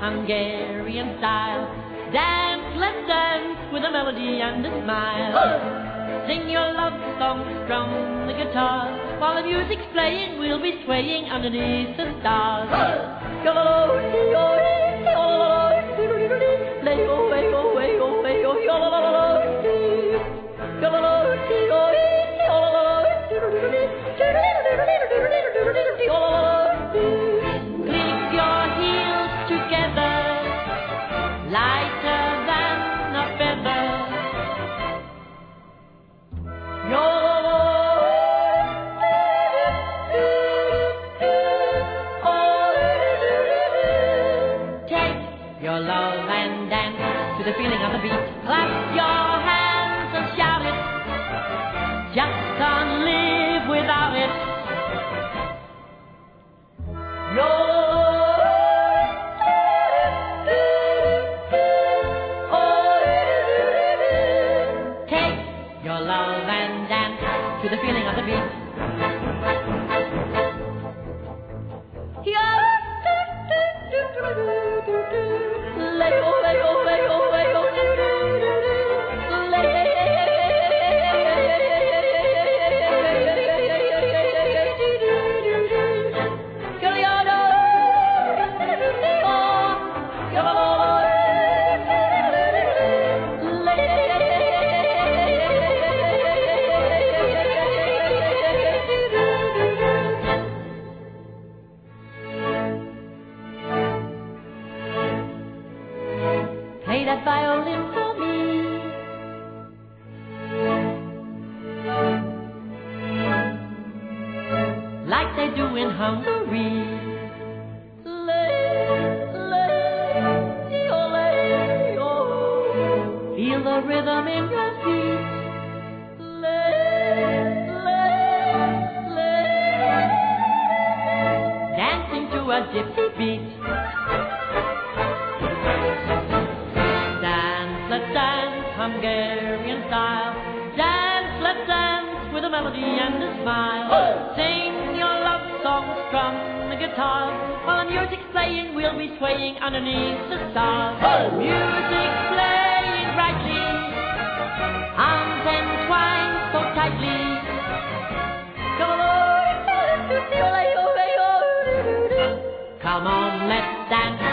Hungarian style. Dance, let's dance with a melody and a smile. Sing your love song, strum the guitar. While the music's playing, we'll be swaying underneath the stars. Lay your love and dance to the feeling of the beat. Clap your hands and shout it. Just can't live without it. Take your love and dance to the feeling of the beat. That violin for me. Like they do in Hungary. Feel the rhythm in your feet. Dancing to a gypsy beat. Hungarian style. Dance, let's dance with a melody and a smile. Sing your love song, strum the guitar. While the music's playing, we'll be swaying underneath the stars. Music playing brightly, arms entwined so tightly. Come on, let's dance.